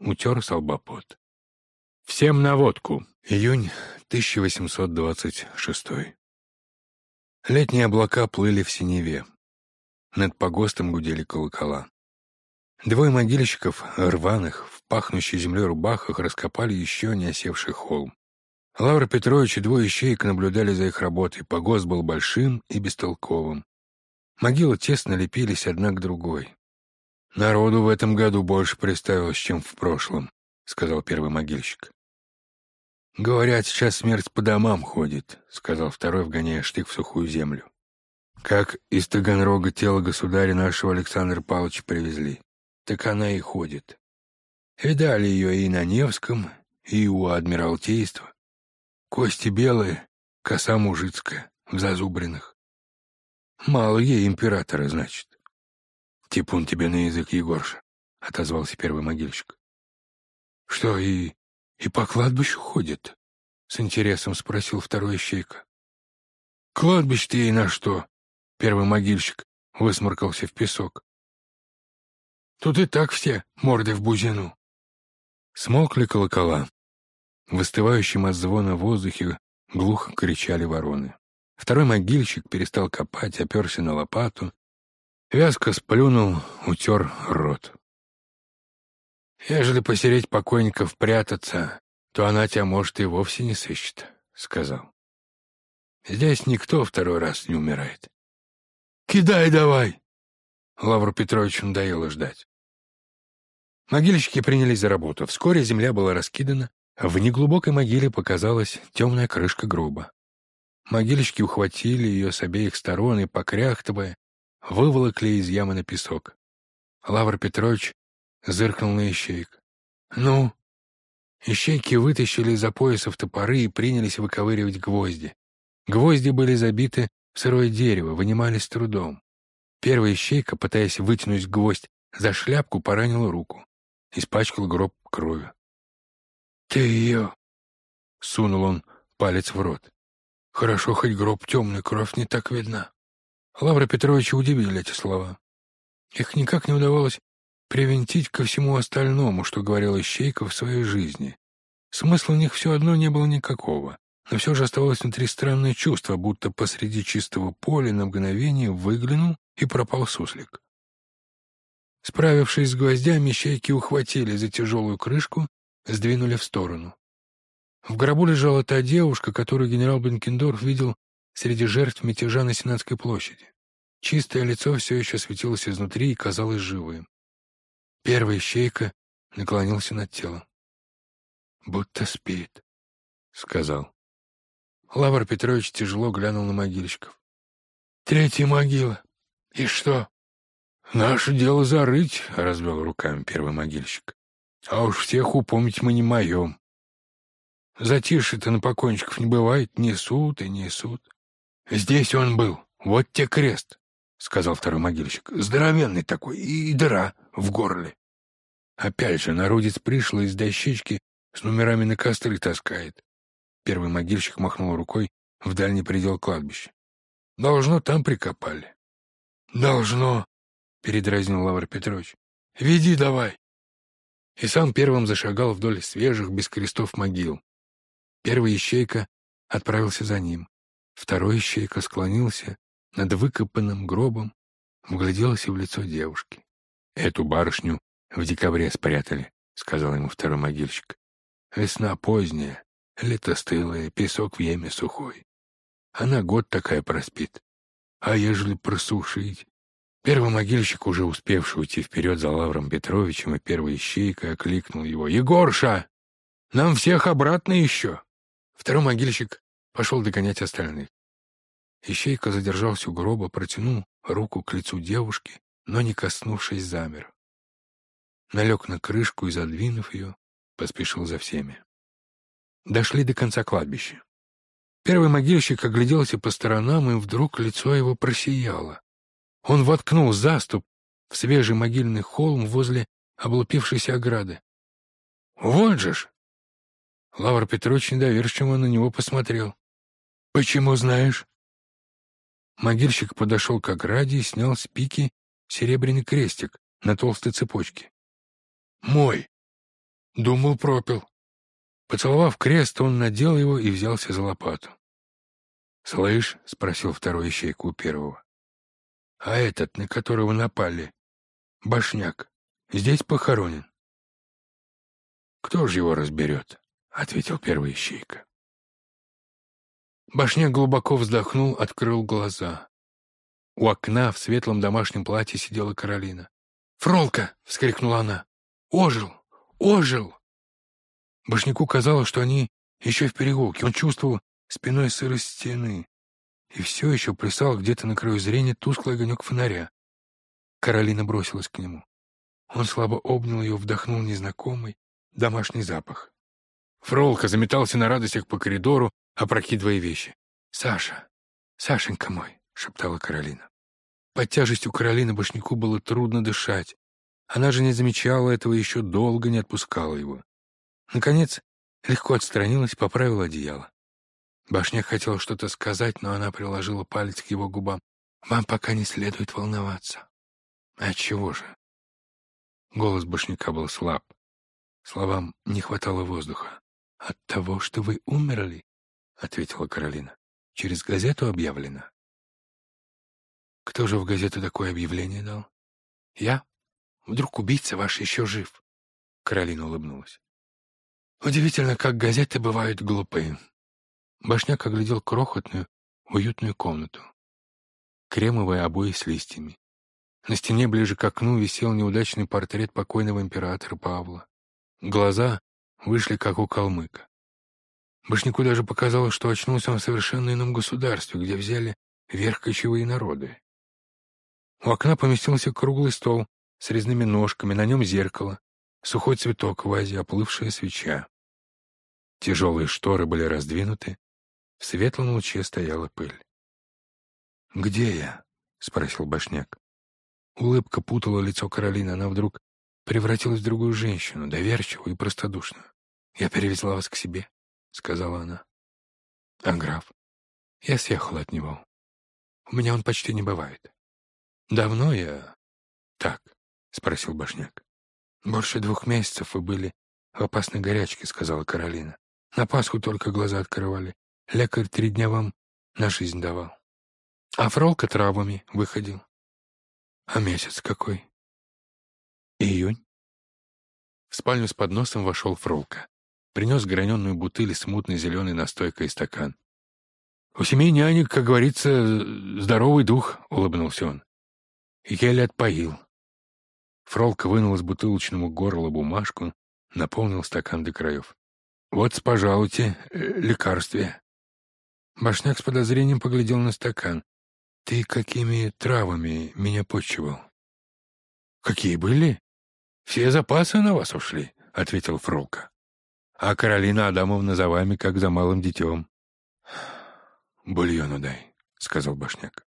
утер солбопот. Всем на водку. Июнь 1826. Летние облака плыли в синеве. Над погостом гудели колокола. Двое могильщиков, рваных, в пахнущей землей рубахах, раскопали еще не осевший холм. Лавра Петрович и двое ищеек наблюдали за их работой. Погост был большим и бестолковым. Могилы тесно лепились одна к другой. «Народу в этом году больше представилось, чем в прошлом», — сказал первый могильщик. «Говорят, сейчас смерть по домам ходит», — сказал второй, вгоняя штык в сухую землю. «Как из Таганрога тело государя нашего Александра Павловича привезли, так она и ходит. Видали ее и на Невском, и у Адмиралтейства. Кости белые, коса мужицкая, в зазубринах. Мало ей императора, значит. Типун тебе на язык, Егорша, — отозвался первый могильщик. Что, и «И по кладбищу ходит?» — с интересом спросил второй ищейка. «Кладбище-то ей на что?» — первый могильщик высморкался в песок. «Тут и так все морды в бузину». Смолкли колокола. В остывающем от звона воздухе глухо кричали вороны. Второй могильщик перестал копать, оперся на лопату. Вязко сплюнул, утер рот. «Ежели посереть покойников прятаться, то она тебя, может, и вовсе не сыщет», — сказал. «Здесь никто второй раз не умирает». «Кидай давай!» Лавру Петровичу надоело ждать. Могильщики принялись за работу. Вскоре земля была раскидана, в неглубокой могиле показалась темная крышка гроба. Могильщики ухватили ее с обеих сторон и, покряхтывая, выволокли из ямы на песок. Лавр Петрович зыркнул на ищейк. «Ну?» Ищейки вытащили из-за поясов топоры и принялись выковыривать гвозди. Гвозди были забиты в сырое дерево, вынимались трудом. Первая ищейка, пытаясь вытянуть гвоздь за шляпку, поранила руку. Испачкал гроб кровью. «Ты ее!» — сунул он палец в рот. «Хорошо, хоть гроб темный, кровь не так видна». Лавра Петровича удивили эти слова. Их никак не удавалось привинтить ко всему остальному, что говорил Ищейка в своей жизни. Смысла у них все одно не было никакого, но все же оставалось внутри странное чувство, будто посреди чистого поля на мгновение выглянул и пропал суслик. Справившись с гвоздями, щейки ухватили за тяжелую крышку, сдвинули в сторону. В гробу лежала та девушка, которую генерал Бенкендорф видел среди жертв мятежа на Сенатской площади. Чистое лицо все еще светилось изнутри и казалось живым. Первый щейка наклонился над телом. «Будто спит», — сказал. Лавр Петрович тяжело глянул на могильщиков. «Третья могила. И что?» «Наше дело зарыть», — развел руками первый могильщик. «А уж всех упомнить мы не моем. Затишье-то на покойничков не бывает, несут и несут. Здесь он был, вот те крест», — сказал второй могильщик. «Здоровенный такой, и дыра в горле. Опять же, народец пришло из дощечки с номерами на костры таскает. Первый могильщик махнул рукой в дальний предел кладбища. Должно, там прикопали. Должно, передразнил Лавр Петрович. Веди давай. И сам первым зашагал вдоль свежих, без крестов могил. Первый ищейка отправился за ним. Второй ищейка склонился над выкопанным гробом, вгляделся в лицо девушки. Эту барышню в декабре спрятали, — сказал ему второй могильщик. Весна поздняя, лето стылое, песок в яме сухой. Она год такая проспит. А ежели просушить? Первый могильщик, уже успевший уйти вперед за Лавром Петровичем, и первый ищейка окликнул его. «Егорша! Нам всех обратно еще!» Второй могильщик пошел догонять остальных. Ищейка задержался у гроба, протянул руку к лицу девушки, но, не коснувшись, замер. Налег на крышку и, задвинув ее, поспешил за всеми. Дошли до конца кладбища. Первый могильщик огляделся по сторонам, и вдруг лицо его просияло. Он воткнул заступ в свежий могильный холм возле облупившейся ограды. «Вот же ж!» Лавр Петрович недоверчиво на него посмотрел. «Почему знаешь?» Могильщик подошел к ограде и снял с пики серебряный крестик на толстой цепочке. «Мой!» Думал, пропил. Поцеловав крест, он надел его и взялся за лопату. «Слышь?» — спросил второй ищейка у первого. «А этот, на которого напали, башняк, здесь похоронен?» «Кто же его разберет?» — ответил первый ищейка. Башняк глубоко вздохнул, открыл глаза. У окна в светлом домашнем платье сидела Каролина. «Фролка!» — вскрикнула она. «Ожил! Ожил!» Башняку казалось, что они еще в переулке. Он чувствовал спиной сырость стены. И все еще плясал где-то на краю зрения тусклый огонек фонаря. Каролина бросилась к нему. Он слабо обнял ее, вдохнул незнакомый домашний запах. Фролка заметался на радостях по коридору, опрокидывая вещи. «Саша! Сашенька мой!» — шептала Каролина. Под тяжестью Каролины Башняку было трудно дышать. Она же не замечала этого и еще долго не отпускала его. Наконец, легко отстранилась, поправила одеяло. Башняк хотел что-то сказать, но она приложила палец к его губам. «Вам пока не следует волноваться». «А чего же?» Голос Башняка был слаб. Словам не хватало воздуха. «От того, что вы умерли», — ответила Каролина. «Через газету объявлено». «Кто же в газету такое объявление дал?» «Я? Вдруг убийца ваш еще жив?» Каролина улыбнулась. «Удивительно, как газеты бывают глупые». Башняк оглядел крохотную, уютную комнату. Кремовые обои с листьями. На стене ближе к окну висел неудачный портрет покойного императора Павла. Глаза вышли, как у калмыка. Башняку даже показалось, что очнулся он в совершенно ином государстве, где взяли верх кочевые народы. У окна поместился круглый стол с резными ножками, на нем зеркало, сухой цветок в вазе, оплывшая свеча. Тяжелые шторы были раздвинуты, в светлом луче стояла пыль. «Где я?» — спросил Башняк. Улыбка путала лицо Каролины, она вдруг превратилась в другую женщину, доверчивую и простодушную. «Я перевезла вас к себе», — сказала она. «А граф? Я съехала от него. У меня он почти не бывает». «Давно я...» «Так», — спросил Башняк. «Больше двух месяцев вы были в опасной горячке», — сказала Каролина. «На Пасху только глаза открывали. Лекарь три дня вам на жизнь давал. А фролка травами выходил. А месяц какой?» Июнь. В спальню с подносом вошел Фролка. Принес граненую бутыль с мутной зеленой настойкой и стакан. «У семей нянек, как говорится, здоровый дух», — улыбнулся он. Еле отпоил. Фролка вынул из бутылочного горла бумажку, наполнил стакан до краев. «Вот, пожалуйте, э, лекарствие». Башняк с подозрением поглядел на стакан. «Ты какими травами меня почивал?» «Какие были?» «Все запасы на вас ушли», — ответил Фролка. «А Каролина Адамовна за вами, как за малым детем». «Бульону дай», — сказал Башняк.